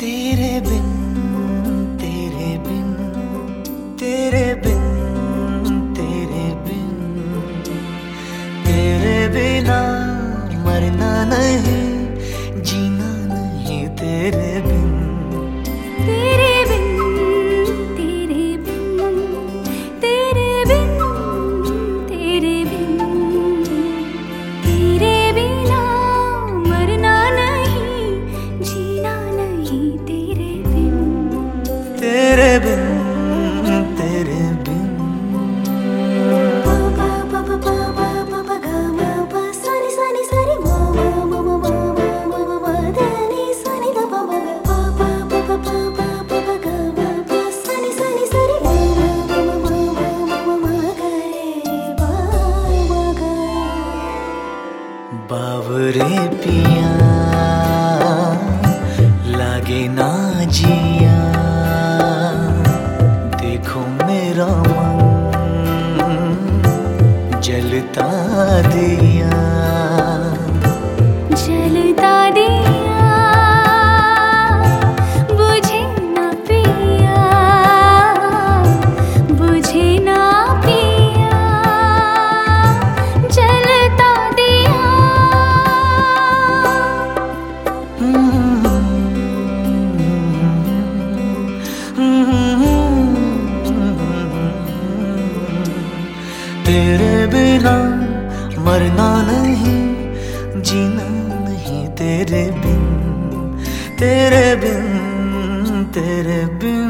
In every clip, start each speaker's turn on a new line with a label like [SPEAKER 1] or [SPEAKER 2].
[SPEAKER 1] तेरे बिन रे पिया लागे ना जिया। देखो मेरा मन जलता दिया। तेरे बिना मरना नहीं जीना नहीं तेरे बिन तेरे बिन तेरे बिन।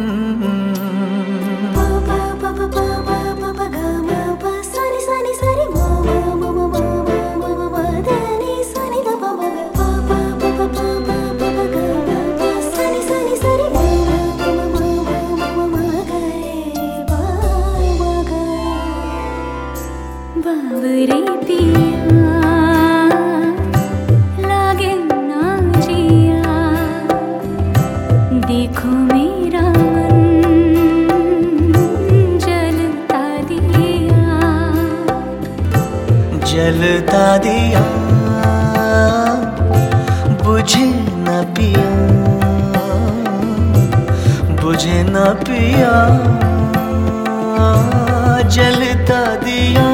[SPEAKER 2] जलता दिया
[SPEAKER 1] बुझे न पिया बुझे न पिया जलता दिया।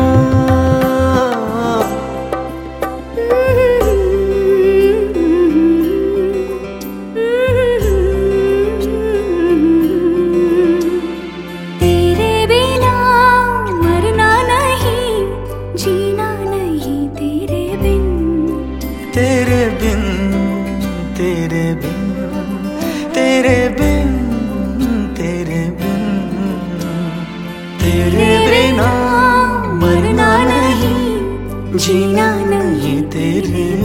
[SPEAKER 2] जीना नहीं
[SPEAKER 1] तेरे